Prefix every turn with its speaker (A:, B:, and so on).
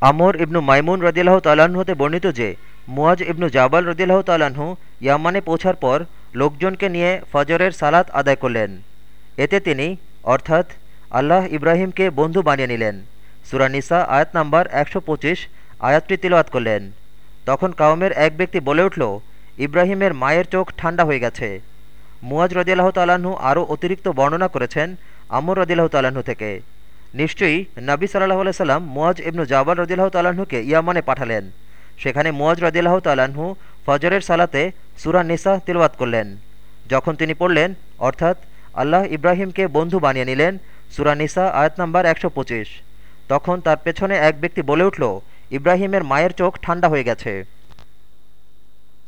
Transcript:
A: আমর ইবনু মাইমুন রদিল্লাহ তাল্লাহ্ন হতে বর্ণিত যে মুয়াজ ইবনু জাবাল রদিল্লাহ তাল্লাহ্ন ইয়ামানে পৌঁছার পর লোকজনকে নিয়ে ফজরের সালাত আদায় করলেন। এতে তিনি, অর্থাৎ আল্লাহ ইব্রাহিমকে বন্ধু বানিয়ে নিলেন। সুরানিসা আয়াত নাম্বার একশো পঁচিশ আয়াতটি তিলওয়াত করলেন। তখন কাউমের এক ব্যক্তি বলে উঠল, ইব্রাহিমের মায়ের চোখ ঠান্ডা হয়ে গেছে। মুয়াজ রদিল্লাহ তাল্লাহ্ন আরও অতিরিক্ত বর্ণনা করেছেন আমর রদিল্লাহ তাল্লাহ্ন থেকে। নিশ্চয়ই নবী সাল্লাহ সাল্লাম মুয়াজ ইবনু জাবাল রদিল্লাহ তাল্লাহ্নকে ইয়ামানে পাঠালেন। সেখানে মুয়াজ রদিল্লাহ তাল্লাহ্ন ফজরের সালাতে সুরা নিসা তিলওয়াত করলেন। যখন তিনি পড়লেন, অর্থাৎ আল্লাহ ইব্রাহিমকে বন্ধু বানিয়ে নিলেন সুরা নিসা আয়াত নাম্বার একশো পঁচিশ। তখন তার পেছনে এক ব্যক্তি বলে উঠল, ইব্রাহিমের মায়ের চোখ ঠান্ডা হয়ে গেছে।